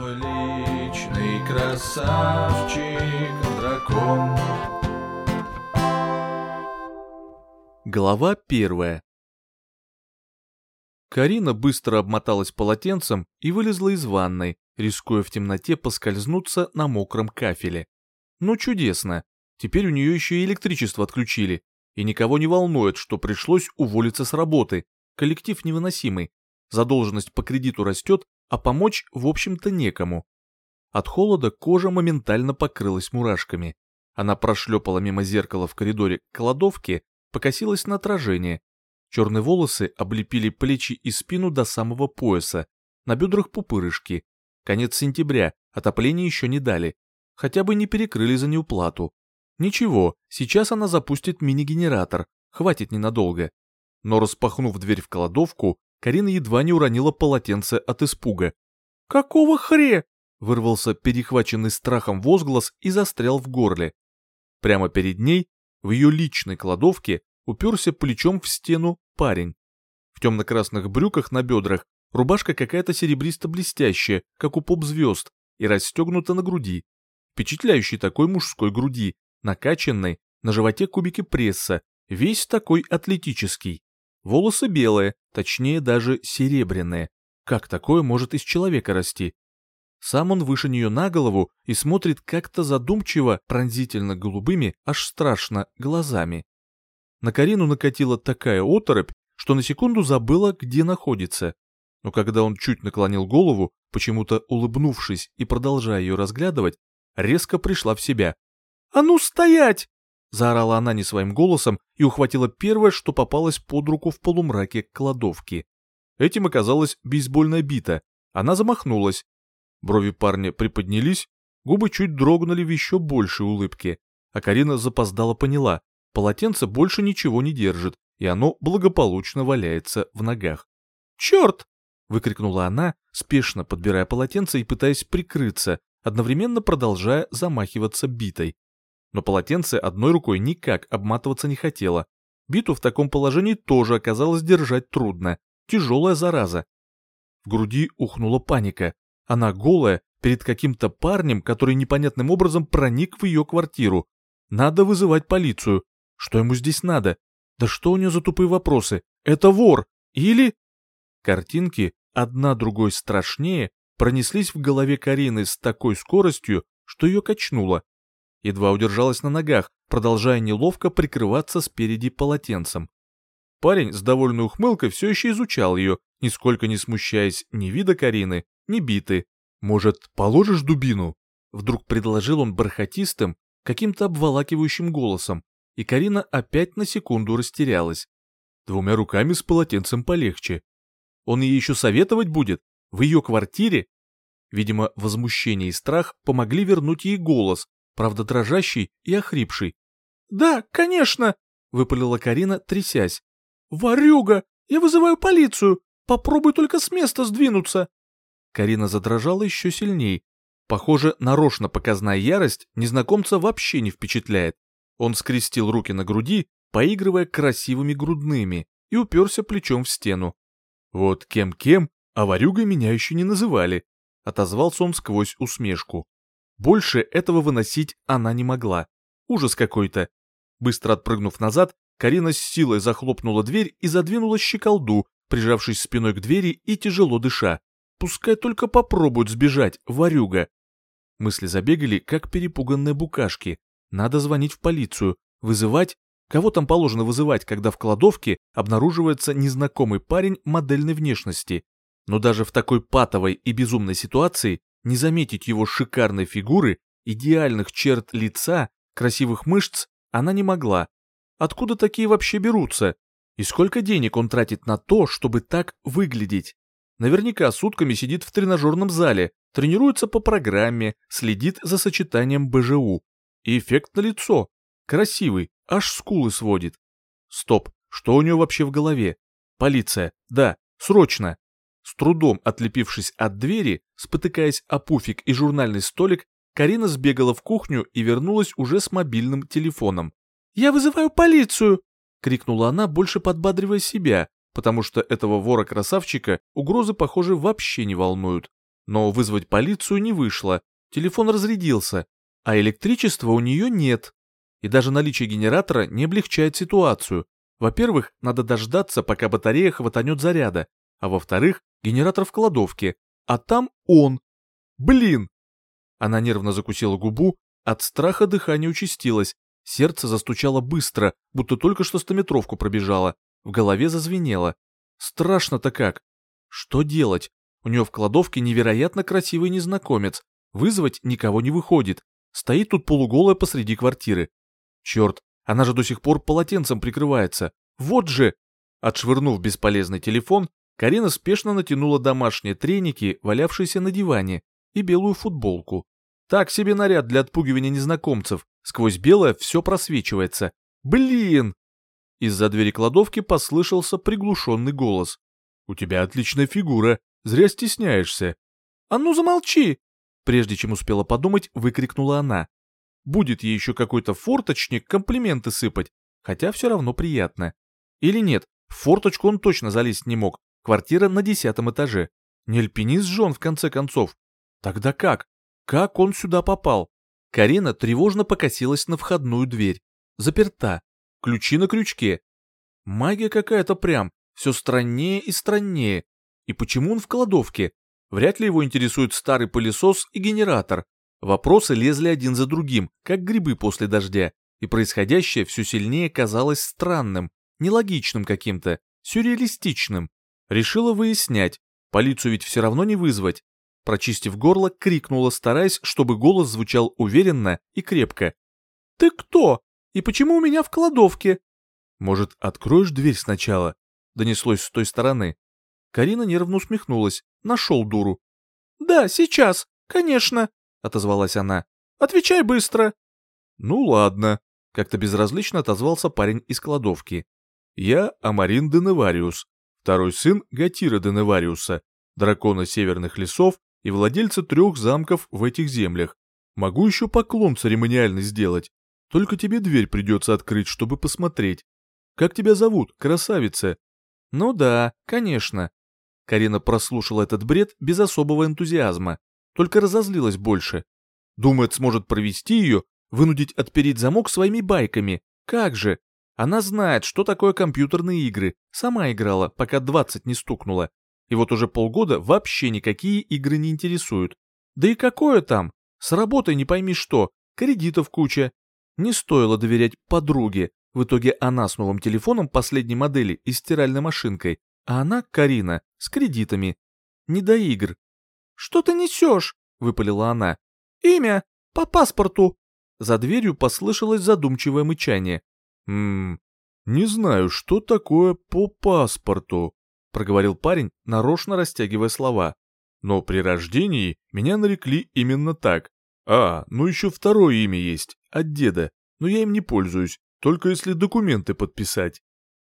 Твой личный красавчик, дракон. Глава первая. Карина быстро обмоталась полотенцем и вылезла из ванной, рискуя в темноте поскользнуться на мокром кафеле. Ну чудесно, теперь у нее еще и электричество отключили, и никого не волнует, что пришлось уволиться с работы, коллектив невыносимый, задолженность по кредиту растет, а помочь, в общем-то, некому. От холода кожа моментально покрылась мурашками. Она прошлепала мимо зеркала в коридоре к кладовке, покосилась на отражение. Черные волосы облепили плечи и спину до самого пояса, на бедрах пупырышки. Конец сентября, отопление еще не дали. Хотя бы не перекрыли за неуплату. Ничего, сейчас она запустит мини-генератор, хватит ненадолго. Но распахнув дверь в кладовку, Карина едва не уронила полотенце от испуга. «Какого хре?» — вырвался перехваченный страхом возглас и застрял в горле. Прямо перед ней, в ее личной кладовке, уперся плечом в стену парень. В темно-красных брюках на бедрах рубашка какая-то серебристо-блестящая, как у поп-звезд, и расстегнута на груди. Впечатляющей такой мужской груди, накачанной, на животе кубики пресса, весь такой атлетический. Волосы белые, точнее даже серебряные. Как такое может из человека расти? Сам он выше нее на голову и смотрит как-то задумчиво, пронзительно голубыми, аж страшно, глазами. На Карину накатила такая оторопь, что на секунду забыла, где находится. Но когда он чуть наклонил голову, почему-то улыбнувшись и продолжая ее разглядывать, резко пришла в себя. «А ну стоять!» Заорала она не своим голосом и ухватила первое, что попалось под руку в полумраке кладовки. Этим оказалась бейсбольная бита. Она замахнулась. Брови парня приподнялись, губы чуть дрогнули в еще большей улыбке. А Карина запоздала поняла, полотенце больше ничего не держит, и оно благополучно валяется в ногах. «Черт!» — выкрикнула она, спешно подбирая полотенце и пытаясь прикрыться, одновременно продолжая замахиваться битой но полотенце одной рукой никак обматываться не хотело. Биту в таком положении тоже оказалось держать трудно. Тяжелая зараза. В груди ухнула паника. Она голая, перед каким-то парнем, который непонятным образом проник в ее квартиру. Надо вызывать полицию. Что ему здесь надо? Да что у нее за тупые вопросы? Это вор! Или... Картинки, одна другой страшнее, пронеслись в голове Карины с такой скоростью, что ее качнуло едва удержалась на ногах, продолжая неловко прикрываться спереди полотенцем. Парень с довольной ухмылкой все еще изучал ее, нисколько не смущаясь ни вида Карины, ни биты. «Может, положишь дубину?» Вдруг предложил он бархатистым, каким-то обволакивающим голосом, и Карина опять на секунду растерялась. Двумя руками с полотенцем полегче. Он ей еще советовать будет? В ее квартире? Видимо, возмущение и страх помогли вернуть ей голос, правда дрожащий и охрипший. «Да, конечно!» — выпалила Карина, трясясь. «Варюга! Я вызываю полицию! Попробуй только с места сдвинуться!» Карина задрожала еще сильней. Похоже, нарочно показная ярость незнакомца вообще не впечатляет. Он скрестил руки на груди, поигрывая красивыми грудными, и уперся плечом в стену. «Вот кем-кем, а варюгой меня еще не называли», — отозвался он сквозь усмешку. Больше этого выносить она не могла. Ужас какой-то. Быстро отпрыгнув назад, Карина с силой захлопнула дверь и задвинула щеколду, прижавшись спиной к двери и тяжело дыша. Пускай только попробуют сбежать, ворюга. Мысли забегали, как перепуганные букашки. Надо звонить в полицию, вызывать... Кого там положено вызывать, когда в кладовке обнаруживается незнакомый парень модельной внешности? Но даже в такой патовой и безумной ситуации не заметить его шикарной фигуры, идеальных черт лица, красивых мышц она не могла. Откуда такие вообще берутся? И сколько денег он тратит на то, чтобы так выглядеть? Наверняка сутками сидит в тренажерном зале, тренируется по программе, следит за сочетанием БЖУ. И эффект на лицо. Красивый, аж скулы сводит. Стоп, что у него вообще в голове? Полиция, да, срочно. С трудом отлепившись от двери, спотыкаясь о пуфик и журнальный столик, Карина сбегала в кухню и вернулась уже с мобильным телефоном. «Я вызываю полицию!» — крикнула она, больше подбадривая себя, потому что этого вора-красавчика угрозы, похоже, вообще не волнуют. Но вызвать полицию не вышло, телефон разрядился, а электричества у нее нет. И даже наличие генератора не облегчает ситуацию. Во-первых, надо дождаться, пока батарея хватанет заряда, а во-вторых, генератор в кладовке, а там он. Блин! Она нервно закусила губу, от страха дыхание участилось, сердце застучало быстро, будто только что стометровку пробежало, в голове зазвенело. Страшно-то как. Что делать? У нее в кладовке невероятно красивый незнакомец, вызвать никого не выходит, стоит тут полуголая посреди квартиры. Черт, она же до сих пор полотенцем прикрывается. Вот же! Отшвырнув бесполезный телефон, Карина спешно натянула домашние треники, валявшиеся на диване, и белую футболку. Так себе наряд для отпугивания незнакомцев. Сквозь белое все просвечивается. Блин! Из-за двери кладовки послышался приглушенный голос. «У тебя отличная фигура. Зря стесняешься». «А ну замолчи!» Прежде чем успела подумать, выкрикнула она. Будет ей еще какой-то форточник комплименты сыпать, хотя все равно приятно. Или нет, в форточку он точно залезть не мог, квартира на десятом этаже. Не альпинист же он в конце концов. Тогда как? Как он сюда попал? Карина тревожно покосилась на входную дверь. Заперта. Ключи на крючке. Магия какая-то прям, все страннее и страннее. И почему он в кладовке? Вряд ли его интересует старый пылесос и генератор. Вопросы лезли один за другим, как грибы после дождя, и происходящее все сильнее казалось странным, нелогичным каким-то, сюрреалистичным. Решила выяснять, полицию ведь все равно не вызвать. Прочистив горло, крикнула, стараясь, чтобы голос звучал уверенно и крепко. «Ты кто? И почему у меня в кладовке?» «Может, откроешь дверь сначала?» Донеслось с той стороны. Карина нервно усмехнулась. Нашел дуру. «Да, сейчас, конечно», — отозвалась она. «Отвечай быстро». «Ну ладно», — как-то безразлично отозвался парень из кладовки. «Я Амарин Деневариус, второй сын Гатира Деневариуса, дракона северных лесов и владельца трех замков в этих землях. Могу еще поклон церемониальный сделать, только тебе дверь придется открыть, чтобы посмотреть. Как тебя зовут, красавица?» «Ну да, конечно», Карина прослушала этот бред без особого энтузиазма, только разозлилась больше. Думает, сможет провести ее, вынудить отпереть замок своими байками. Как же? Она знает, что такое компьютерные игры, сама играла, пока 20 не стукнула. И вот уже полгода вообще никакие игры не интересуют. Да и какое там? С работой не пойми что, кредитов куча. Не стоило доверять подруге. В итоге она с новым телефоном последней модели и стиральной машинкой а она, Карина, с кредитами. Не до игр. «Что ты несешь?» — выпалила она. «Имя? По паспорту?» За дверью послышалось задумчивое мычание. «Ммм, не знаю, что такое по паспорту», — проговорил парень, нарочно растягивая слова. «Но при рождении меня нарекли именно так. А, ну еще второе имя есть, от деда, но я им не пользуюсь, только если документы подписать».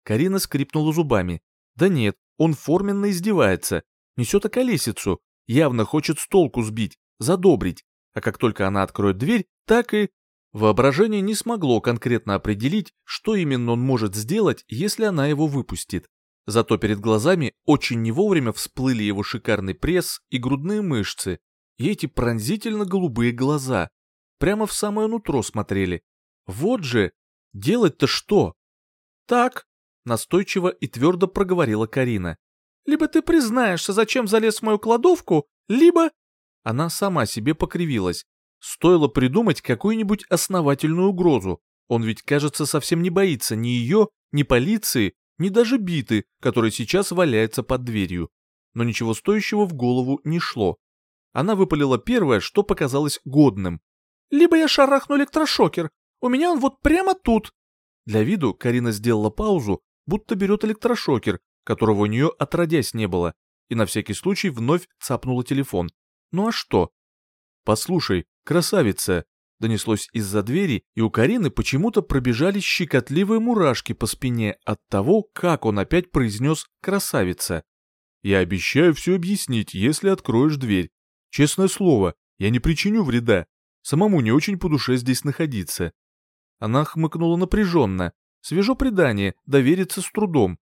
Карина скрипнула зубами. Да нет, он форменно издевается, несет околесицу, явно хочет с толку сбить, задобрить, а как только она откроет дверь, так и... Воображение не смогло конкретно определить, что именно он может сделать, если она его выпустит. Зато перед глазами очень не вовремя всплыли его шикарный пресс и грудные мышцы, и эти пронзительно голубые глаза. Прямо в самое нутро смотрели. Вот же, делать-то что? Так, настойчиво и твердо проговорила Карина. «Либо ты признаешься, зачем залез в мою кладовку, либо...» Она сама себе покривилась. Стоило придумать какую-нибудь основательную угрозу. Он ведь, кажется, совсем не боится ни ее, ни полиции, ни даже биты, который сейчас валяется под дверью. Но ничего стоящего в голову не шло. Она выпалила первое, что показалось годным. «Либо я шарахну электрошокер, у меня он вот прямо тут». Для виду Карина сделала паузу, будто берет электрошокер, которого у нее отродясь не было, и на всякий случай вновь цапнула телефон. Ну а что? «Послушай, красавица!» донеслось из-за двери, и у Карины почему-то пробежали щекотливые мурашки по спине от того, как он опять произнес «красавица». «Я обещаю все объяснить, если откроешь дверь. Честное слово, я не причиню вреда. Самому не очень по душе здесь находиться». Она хмыкнула напряженно, Свежо предание, довериться с трудом.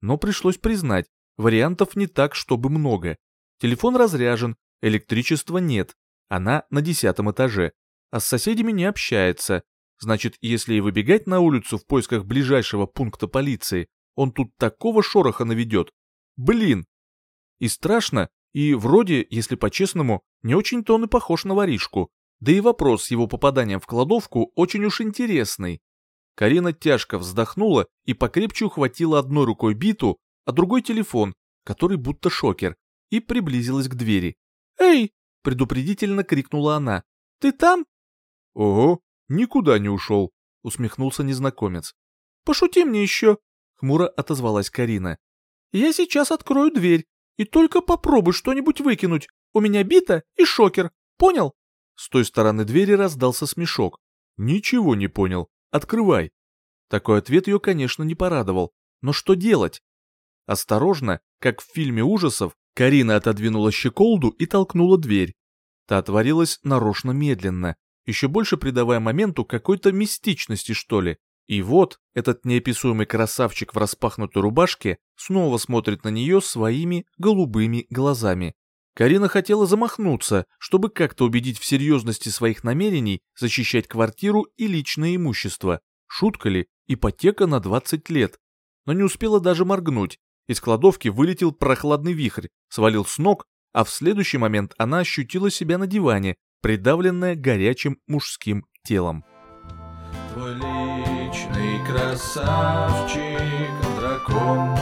Но пришлось признать, вариантов не так, чтобы много. Телефон разряжен, Электричества нет, она на десятом этаже, а с соседями не общается. Значит, если и выбегать на улицу в поисках ближайшего пункта полиции, он тут такого шороха наведет. Блин! И страшно, и вроде, если по-честному, не очень-то он и похож на воришку. Да и вопрос с его попаданием в кладовку очень уж интересный. Карина тяжко вздохнула и покрепче ухватила одной рукой биту, а другой телефон, который будто шокер, и приблизилась к двери. «Эй!» — предупредительно крикнула она. «Ты там?» «Ого, никуда не ушел», — усмехнулся незнакомец. «Пошути мне еще», — хмуро отозвалась Карина. «Я сейчас открою дверь, и только попробуй что-нибудь выкинуть. У меня бита и шокер, понял?» С той стороны двери раздался смешок. «Ничего не понял. Открывай». Такой ответ ее, конечно, не порадовал. Но что делать? Осторожно, как в фильме ужасов, Карина отодвинула щеколду и толкнула дверь. Та отворилась нарочно медленно, еще больше придавая моменту какой-то мистичности, что ли. И вот этот неописуемый красавчик в распахнутой рубашке снова смотрит на нее своими голубыми глазами. Карина хотела замахнуться, чтобы как-то убедить в серьезности своих намерений защищать квартиру и личное имущество. Шутка ли, ипотека на 20 лет. Но не успела даже моргнуть. Из кладовки вылетел прохладный вихрь, свалил с ног, а в следующий момент она ощутила себя на диване, придавленная горячим мужским телом. Твой личный красавчик, дракон